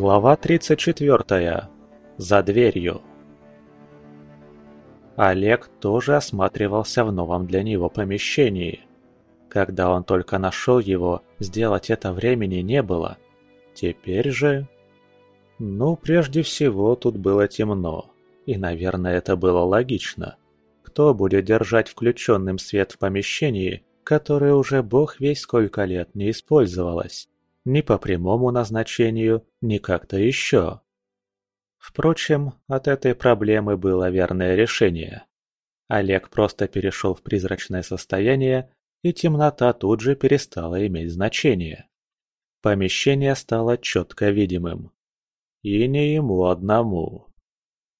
Глава 34. За дверью. Олег тоже осматривался в новом для него помещении. Когда он только нашел его, сделать это времени не было. Теперь же... Ну, прежде всего, тут было темно. И, наверное, это было логично. Кто будет держать включенным свет в помещении, которое уже бог весь сколько лет не использовалось? Ни по прямому назначению, ни как-то еще. Впрочем, от этой проблемы было верное решение. Олег просто перешел в призрачное состояние, и темнота тут же перестала иметь значение. Помещение стало четко видимым. И не ему одному.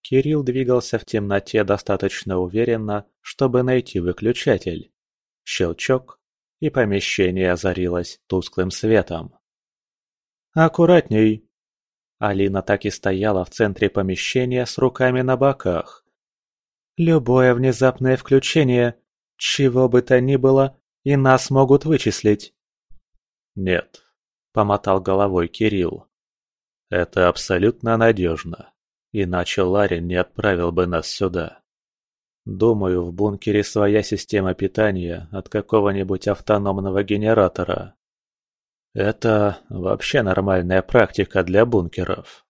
Кирилл двигался в темноте достаточно уверенно, чтобы найти выключатель. Щелчок, и помещение озарилось тусклым светом. «Аккуратней!» Алина так и стояла в центре помещения с руками на боках. «Любое внезапное включение, чего бы то ни было, и нас могут вычислить». «Нет», — помотал головой Кирилл. «Это абсолютно надежно, иначе Ларин не отправил бы нас сюда. Думаю, в бункере своя система питания от какого-нибудь автономного генератора. Это вообще нормальная практика для бункеров.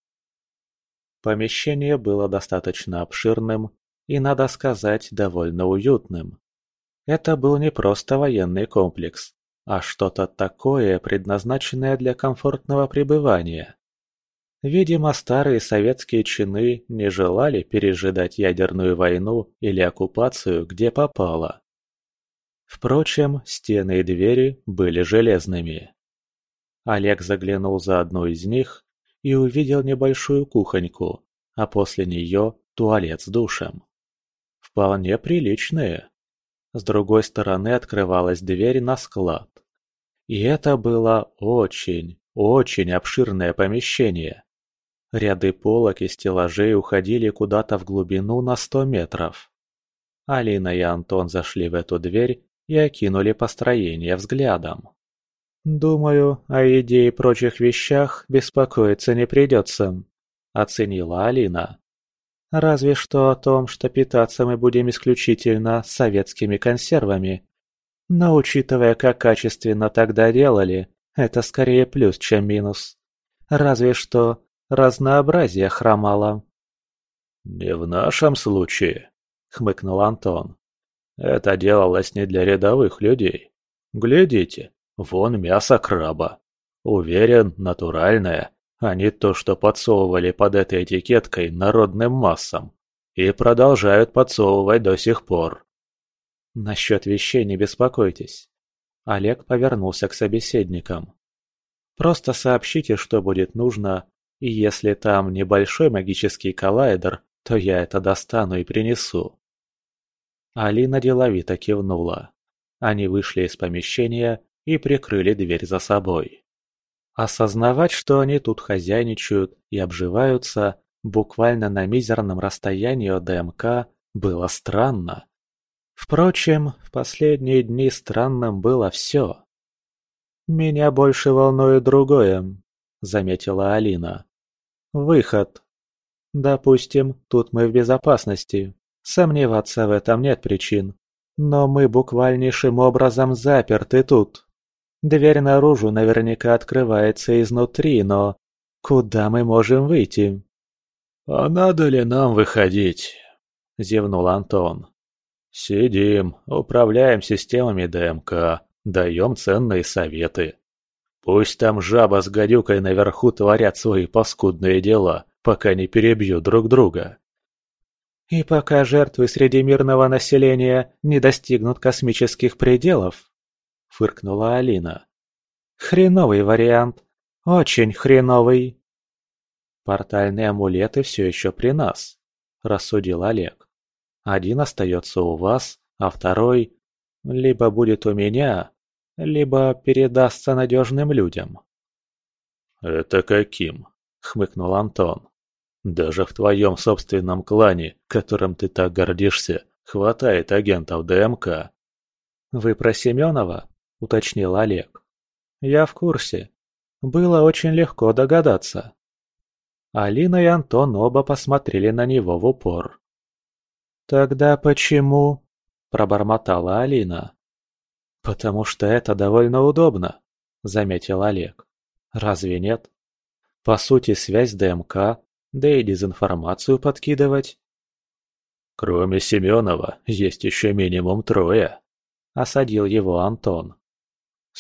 Помещение было достаточно обширным и, надо сказать, довольно уютным. Это был не просто военный комплекс, а что-то такое, предназначенное для комфортного пребывания. Видимо, старые советские чины не желали пережидать ядерную войну или оккупацию, где попало. Впрочем, стены и двери были железными. Олег заглянул за одну из них и увидел небольшую кухоньку, а после нее туалет с душем. Вполне приличные. С другой стороны открывалась дверь на склад. И это было очень, очень обширное помещение. Ряды полок и стеллажей уходили куда-то в глубину на сто метров. Алина и Антон зашли в эту дверь и окинули построение взглядом. «Думаю, о еде и прочих вещах беспокоиться не придется», – оценила Алина. «Разве что о том, что питаться мы будем исключительно советскими консервами. Но учитывая, как качественно тогда делали, это скорее плюс, чем минус. Разве что разнообразие хромало». «Не в нашем случае», – хмыкнул Антон. «Это делалось не для рядовых людей. Глядите, Вон мясо краба. Уверен, натуральное, а не то, что подсовывали под этой этикеткой народным массам. И продолжают подсовывать до сих пор. Насчет вещей не беспокойтесь. Олег повернулся к собеседникам. Просто сообщите, что будет нужно, и если там небольшой магический коллайдер, то я это достану и принесу. Алина деловито кивнула. Они вышли из помещения и прикрыли дверь за собой. Осознавать, что они тут хозяйничают и обживаются буквально на мизерном расстоянии от ДМК, было странно. Впрочем, в последние дни странным было все. «Меня больше волнует другое», — заметила Алина. «Выход. Допустим, тут мы в безопасности. Сомневаться в этом нет причин. Но мы буквальнейшим образом заперты тут». Дверь наружу наверняка открывается изнутри, но куда мы можем выйти? «А надо ли нам выходить?» – зевнул Антон. «Сидим, управляем системами ДМК, даем ценные советы. Пусть там жаба с гадюкой наверху творят свои паскудные дела, пока не перебьют друг друга». «И пока жертвы среди мирного населения не достигнут космических пределов?» – фыркнула Алина. «Хреновый вариант. Очень хреновый». «Портальные амулеты все еще при нас», – рассудил Олег. «Один остается у вас, а второй либо будет у меня, либо передастся надежным людям». «Это каким?» – хмыкнул Антон. «Даже в твоем собственном клане, которым ты так гордишься, хватает агентов ДМК». «Вы про Семенова?» – уточнил Олег. «Я в курсе. Было очень легко догадаться». Алина и Антон оба посмотрели на него в упор. «Тогда почему?» – пробормотала Алина. «Потому что это довольно удобно», – заметил Олег. «Разве нет? По сути, связь ДМК, да и дезинформацию подкидывать». «Кроме Семенова, есть еще минимум трое», – осадил его Антон.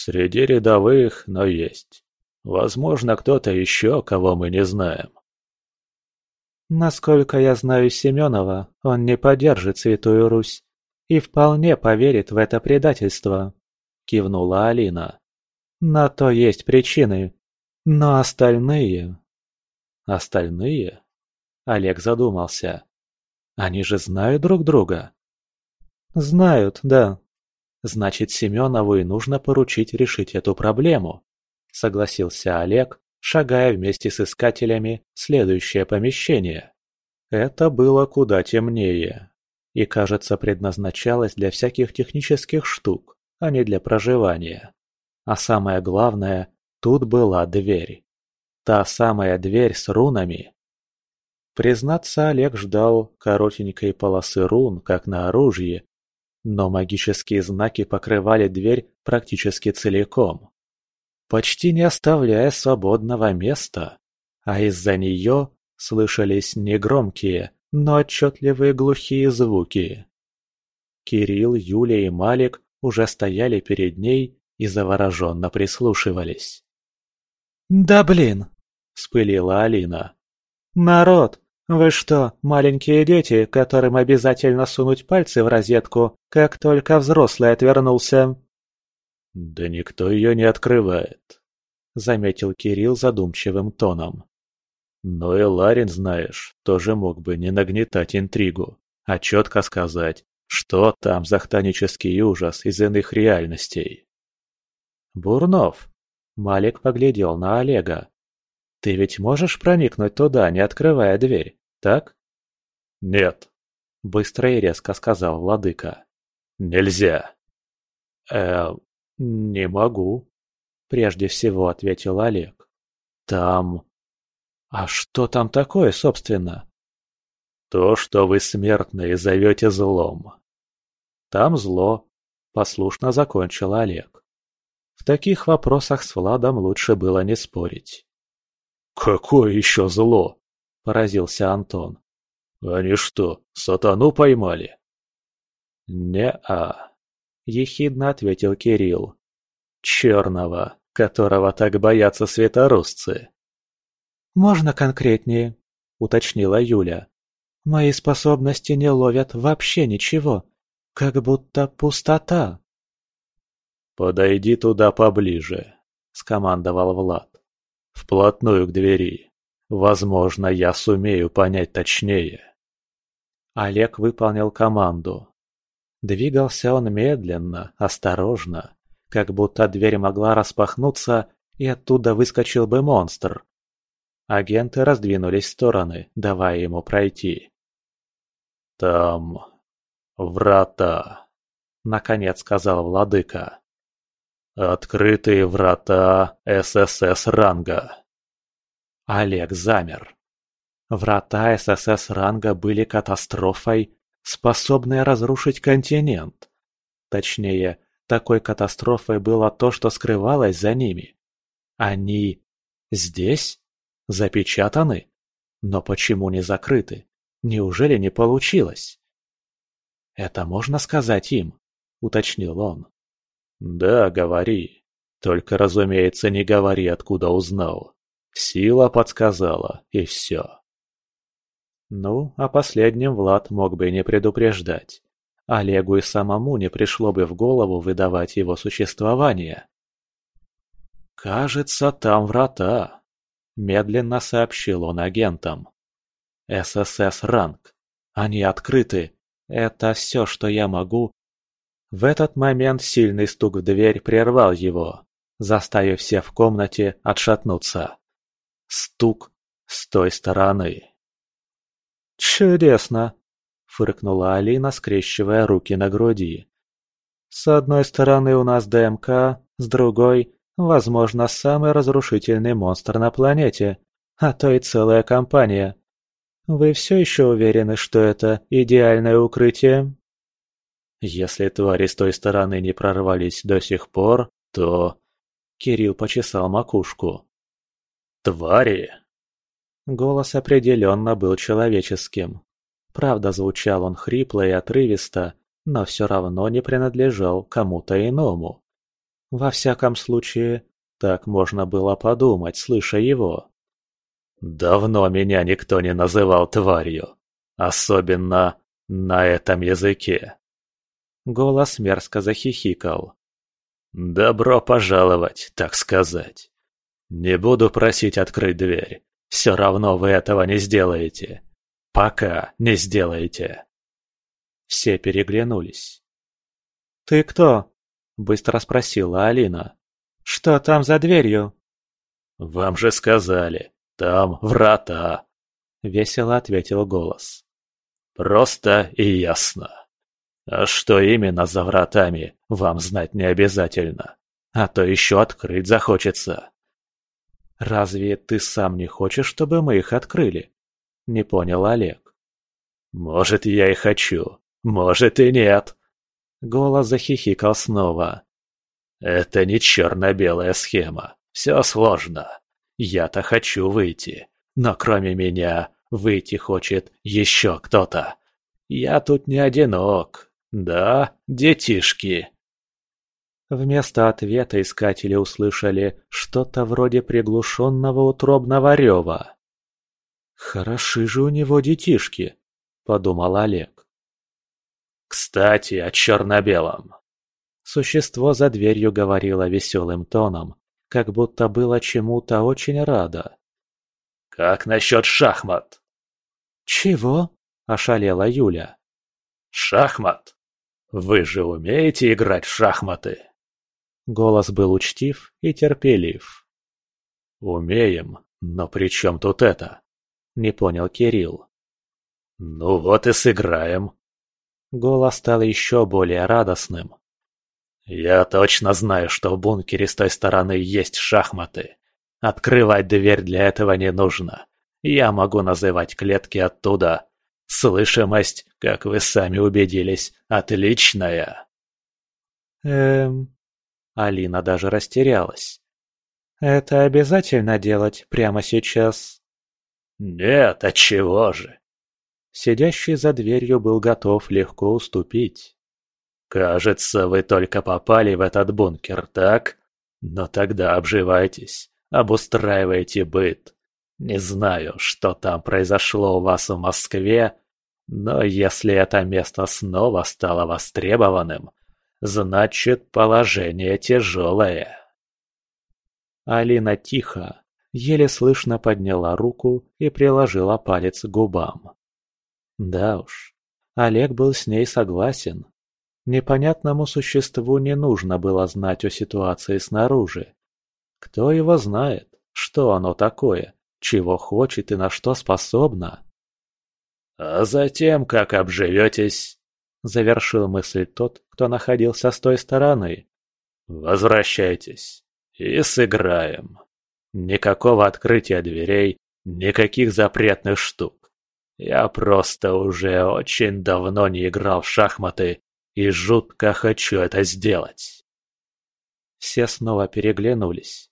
«Среди рядовых, но есть. Возможно, кто-то еще, кого мы не знаем». Насколько я знаю Семенова, он не поддержит Святую Русь и вполне поверит в это предательство», – кивнула Алина. «На то есть причины. Но остальные...» «Остальные?» Олег задумался. «Они же знают друг друга?» «Знают, да. Значит, Семенову и нужно поручить решить эту проблему», – согласился Олег, шагая вместе с искателями в следующее помещение. Это было куда темнее и, кажется, предназначалось для всяких технических штук, а не для проживания. А самое главное, тут была дверь. Та самая дверь с рунами. Признаться, Олег ждал коротенькой полосы рун, как на оружии, но магические знаки покрывали дверь практически целиком почти не оставляя свободного места, а из-за нее слышались негромкие, но отчетливые глухие звуки. Кирилл, Юлия и Малик уже стояли перед ней и завороженно прислушивались. «Да блин!» – вспылила Алина. «Народ, вы что, маленькие дети, которым обязательно сунуть пальцы в розетку, как только взрослый отвернулся?» «Да никто ее не открывает», — заметил Кирилл задумчивым тоном. «Но и Ларин, знаешь, тоже мог бы не нагнетать интригу, а четко сказать, что там за хтонический ужас из иных реальностей». «Бурнов», — Малик поглядел на Олега, — «ты ведь можешь проникнуть туда, не открывая дверь, так?» «Нет», — быстро и резко сказал владыка. «Нельзя». «Э, «Не могу», — прежде всего ответил Олег. «Там...» «А что там такое, собственно?» «То, что вы, смертные, зовете злом». «Там зло», — послушно закончил Олег. В таких вопросах с Владом лучше было не спорить. «Какое еще зло?» – поразился Антон. «Они что, сатану поймали?» «Не-а», ехидно ответил Кирилл. «Черного, которого так боятся светорусцы». «Можно конкретнее?» – уточнила Юля. «Мои способности не ловят вообще ничего, как будто пустота». «Подойди туда поближе», – скомандовал Влад. «Вплотную к двери. Возможно, я сумею понять точнее». Олег выполнил команду. Двигался он медленно, осторожно, как будто дверь могла распахнуться, и оттуда выскочил бы монстр. Агенты раздвинулись в стороны, давая ему пройти. «Там... врата», — наконец сказал владыка. «Открытые врата ССС ранга». Олег замер. Врата ССС ранга были катастрофой, способная разрушить континент. Точнее, такой катастрофой было то, что скрывалось за ними. Они здесь? Запечатаны? Но почему не закрыты? Неужели не получилось? «Это можно сказать им?» – уточнил он. «Да, говори. Только, разумеется, не говори, откуда узнал. Сила подсказала, и все». Ну, а последнем Влад мог бы не предупреждать. Олегу и самому не пришло бы в голову выдавать его существование. «Кажется, там врата», – медленно сообщил он агентам. «ССС ранг. Они открыты. Это все, что я могу». В этот момент сильный стук в дверь прервал его, заставив всех в комнате отшатнуться. Стук с той стороны. «Чудесно!» – фыркнула Алина, скрещивая руки на груди. «С одной стороны у нас ДМК, с другой – возможно, самый разрушительный монстр на планете. а то и целая компания. Вы все еще уверены, что это идеальное укрытие? Если твари с той стороны не прорвались до сих пор, то... Кирилл почесал макушку. Твари? Голос определенно был человеческим. Правда, звучал он хрипло и отрывисто, но все равно не принадлежал кому-то иному. Во всяком случае, так можно было подумать, слыша его. «Давно меня никто не называл тварью, особенно на этом языке». Голос мерзко захихикал. «Добро пожаловать, так сказать. Не буду просить открыть дверь, все равно вы этого не сделаете. Пока не сделаете». Все переглянулись. «Ты кто?» – быстро спросила Алина. «Что там за дверью?» «Вам же сказали, там врата!» – весело ответил голос. «Просто и ясно. А что именно за вратами, вам знать не обязательно, а то еще открыть захочется». «Разве ты сам не хочешь, чтобы мы их открыли?» – не понял Олег. «Может, я и хочу, может и нет!» Голос захихикал снова. «Это не черно-белая схема. Все сложно. Я-то хочу выйти, но кроме меня выйти хочет еще кто-то. Я тут не одинок. Да, детишки?» Вместо ответа искатели услышали что-то вроде приглушенного утробного рева. «Хороши же у него детишки», — подумал Олег. «Кстати, о черно-белом». Существо за дверью говорило веселым тоном, как будто было чему-то очень рада. «Как насчет шахмат?» «Чего?» – ошалела Юля. «Шахмат? Вы же умеете играть в шахматы?» Голос был учтив и терпелив. «Умеем, но при чем тут это?» – не понял Кирилл. «Ну вот и сыграем», Голос стал еще более радостным. «Я точно знаю, что в бункере с той стороны есть шахматы. Открывать дверь для этого не нужно. Я могу называть клетки оттуда. Слышимость, как вы сами убедились, отличная». «Эм...» Алина даже растерялась. «Это обязательно делать прямо сейчас?» «Нет, отчего же? Сидящий за дверью был готов легко уступить. «Кажется, вы только попали в этот бункер, так? Но тогда обживайтесь, обустраивайте быт. Не знаю, что там произошло у вас в Москве, но если это место снова стало востребованным, значит положение тяжелое». Алина тихо, еле слышно подняла руку и приложила палец к губам. Да уж, Олег был с ней согласен. Непонятному существу не нужно было знать о ситуации снаружи. Кто его знает, что оно такое, чего хочет и на что способно? «А затем, как обживетесь», — завершил мысль тот, кто находился с той стороны. «Возвращайтесь и сыграем. Никакого открытия дверей, никаких запретных штук. Я просто уже очень давно не играл в шахматы и жутко хочу это сделать. Все снова переглянулись.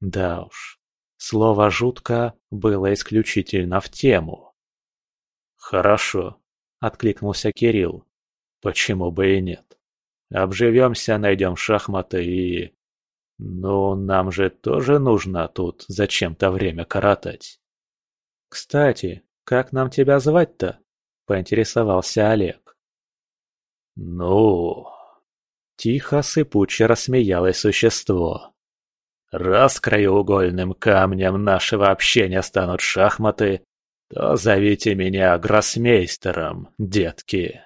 Да уж, слово «жутко» было исключительно в тему. «Хорошо», — откликнулся Кирилл. «Почему бы и нет? Обживемся, найдем шахматы и... Ну, нам же тоже нужно тут зачем-то время коротать. Кстати, «Как нам тебя звать-то?» – поинтересовался Олег. «Ну...» Тихо, сыпуче рассмеялось существо. «Раз краеугольным камнем нашего общения станут шахматы, то зовите меня гроссмейстером, детки».